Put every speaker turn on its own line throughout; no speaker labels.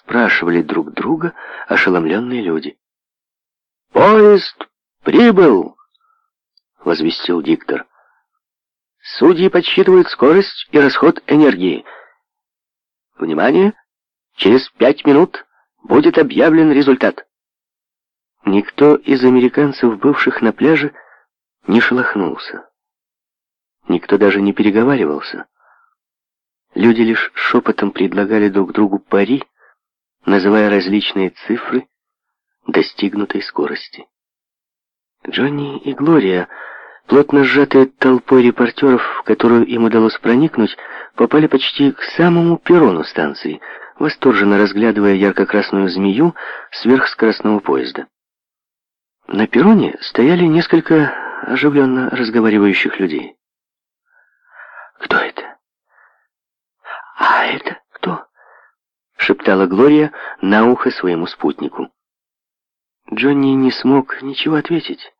спрашивали друг друга ошеломленные люди. «Поезд прибыл!» — возвестил диктор. «Судьи подсчитывают скорость и расход энергии. Внимание! Через пять минут будет объявлен результат». Никто из американцев, бывших на пляже, не шелохнулся. Никто даже не переговаривался. Люди лишь шепотом предлагали друг другу пари, называя различные цифры достигнутой скорости. Джонни и Глория, плотно сжатые толпой репортеров, в которую им удалось проникнуть, попали почти к самому перрону станции, восторженно разглядывая ярко-красную змею сверхскоростного поезда. На перроне стояли несколько оживленно разговаривающих людей. «Кто это? А это? прошептала Глория на ухо своему спутнику. Джонни не смог ничего ответить.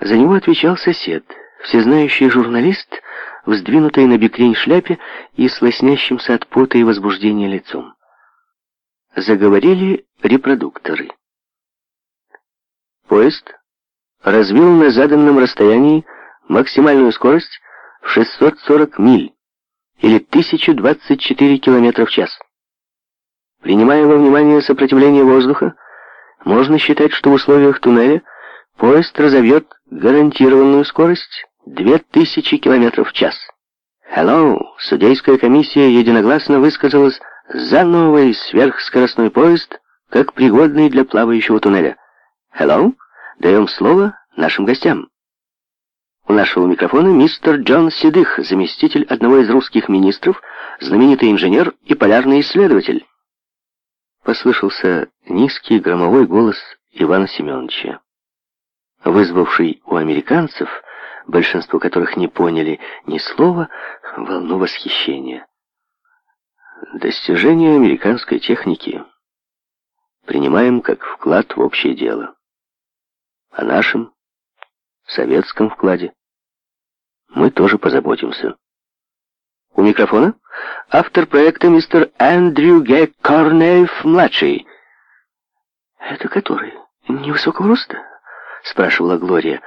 За него отвечал сосед, всезнающий журналист, вздвинутой на бекрень шляпе и с лоснящимся от пота и возбуждения лицом. Заговорили репродукторы. Поезд развил на заданном расстоянии максимальную скорость в 640 миль или 1024 километра в час. Принимая во внимание сопротивление воздуха, можно считать, что в условиях туннеля поезд разовьет гарантированную скорость 2000 км в час. Хеллоу, Судейская комиссия единогласно высказалась за новый сверхскоростной поезд, как пригодный для плавающего туннеля. Хеллоу, Даем слово нашим гостям. У нашего микрофона мистер Джон Седых, заместитель одного из русских министров, знаменитый инженер и полярный исследователь послышался низкий громовой голос Ивана Семеновича, вызвавший у американцев, большинство которых не поняли ни слова, волну восхищения. Достижение американской техники принимаем как вклад в общее дело. О нашем, советском вкладе мы тоже позаботимся. У микрофона автор проекта мистер Эндрю Г. Корнеев-младший. «Это который? Невысокого роста?» — спрашивала Глория.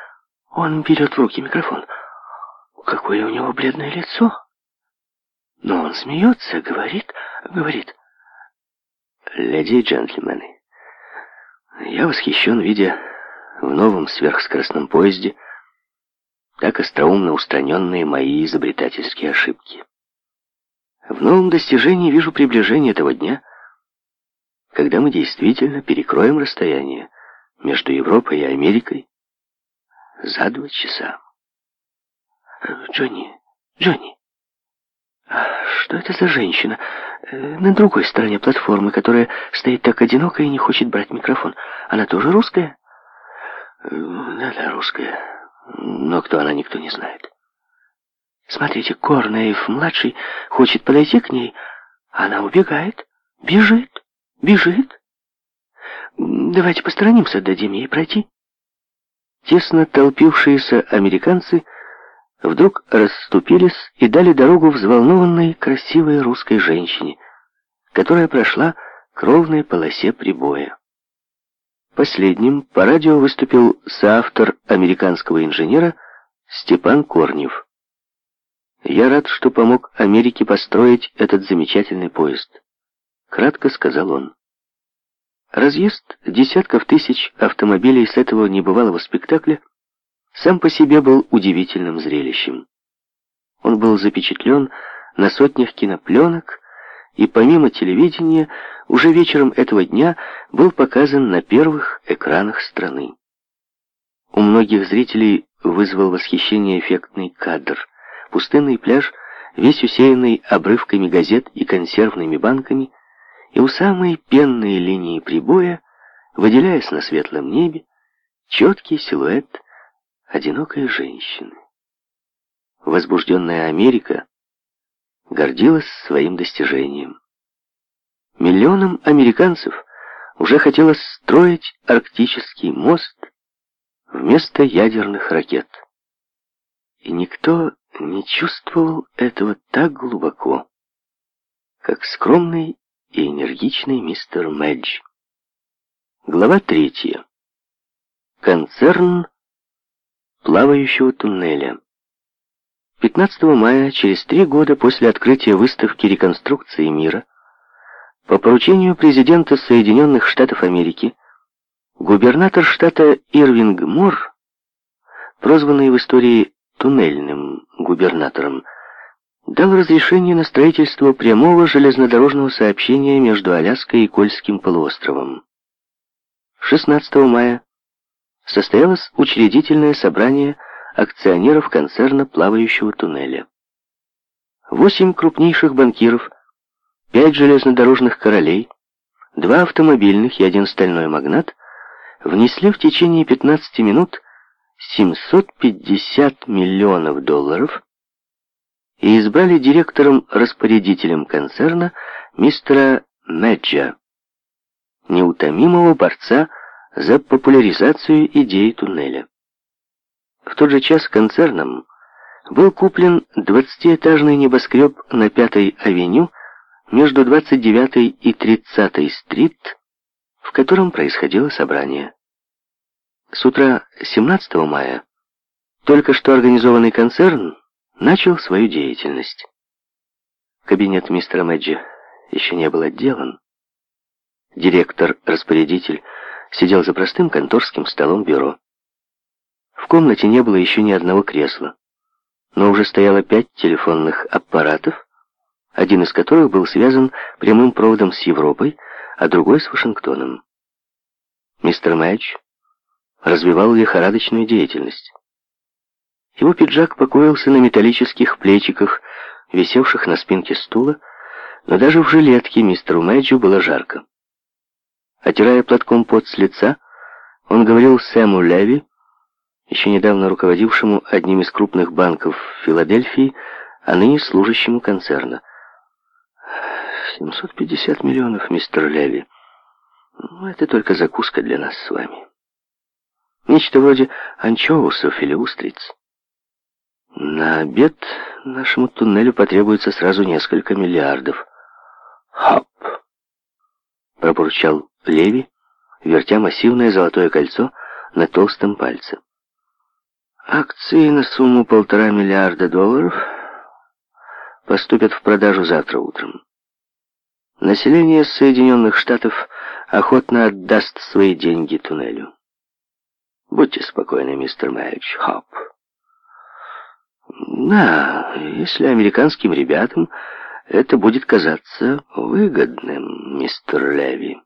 Он берет в руки микрофон. Какое у него бледное лицо. Но он смеется, говорит, говорит. Леди и джентльмены, я восхищен, видя в новом сверхскоростном поезде так остроумно устраненные мои изобретательские ошибки. В новом достижении вижу приближение того дня, когда мы действительно перекроем расстояние между Европой и Америкой за два часа. Э, Джонни, Джонни, а что это за женщина э, на другой стороне платформы, которая стоит так одиноко и не хочет брать микрофон? Она тоже русская? Э, да-да, русская, но кто она, никто не знает. Смотрите, Корнеев-младший хочет подойти к ней, она убегает, бежит, бежит. Давайте посторонимся, дадим ей пройти. Тесно толпившиеся американцы вдруг расступились и дали дорогу взволнованной красивой русской женщине, которая прошла к ровной полосе прибоя. Последним по радио выступил соавтор американского инженера Степан Корнев. Я рад, что помог Америке построить этот замечательный поезд. Кратко сказал он. Разъезд десятков тысяч автомобилей с этого небывалого спектакля сам по себе был удивительным зрелищем. Он был запечатлен на сотнях кинопленок, и помимо телевидения, уже вечером этого дня был показан на первых экранах страны. У многих зрителей вызвал восхищение эффектный кадр пустынный пляж, весь усеянный обрывками газет и консервными банками, и у самой пенной линии прибоя, выделяясь на светлом небе, четкий силуэт одинокой женщины. Возбужденная Америка гордилась своим достижением. Миллионам американцев уже хотелось строить арктический мост вместо ядерных ракет. И никто не чувствовал этого так глубоко, как скромный и энергичный мистер Мэдж. Глава третья. Концерн плавающего туннеля. 15 мая, через три года после открытия выставки реконструкции мира, по поручению президента Соединенных Штатов Америки, губернатор штата Ирвинг Мур, прозванный в истории туннельным губернатором, дал разрешение на строительство прямого железнодорожного сообщения между Аляской и Кольским полуостровом. 16 мая состоялось учредительное собрание акционеров концерна плавающего туннеля. Восемь крупнейших банкиров, пять железнодорожных королей, два автомобильных и один стальной магнат внесли в течение 15 минут 750 миллионов долларов и избрали директором-распорядителем концерна мистера Меджа, неутомимого борца за популяризацию идеи туннеля. В тот же час концерном был куплен 20-этажный небоскреб на 5-й авеню между 29-й и 30-й стрит, в котором происходило собрание. С утра 17 мая только что организованный концерн начал свою деятельность. Кабинет мистера Мэджи еще не был отделан. Директор-распорядитель сидел за простым конторским столом бюро. В комнате не было еще ни одного кресла, но уже стояло пять телефонных аппаратов, один из которых был связан прямым проводом с Европой, а другой с Вашингтоном. Мистер Мэдж развивал лихорадочную деятельность. Его пиджак покоился на металлических плечиках, висевших на спинке стула, но даже в жилетке мистеру Мэджу было жарко. Отирая платком пот с лица, он говорил Сэму Леви, еще недавно руководившему одним из крупных банков Филадельфии, а ныне служащему концерна. 750 миллионов, мистер Леви. Ну, это только закуска для нас с вами. Нечто вроде анчоусов или устриц. На обед нашему туннелю потребуется сразу несколько миллиардов. Хап! Пробурчал Леви, вертя массивное золотое кольцо на толстом пальце. Акции на сумму полтора миллиарда долларов поступят в продажу завтра утром. Население Соединенных Штатов охотно отдаст свои деньги туннелю. Будьте спокойны, мистер Мэтч. Хоп. Да, если американским ребятам это будет казаться выгодным, мистер Леви.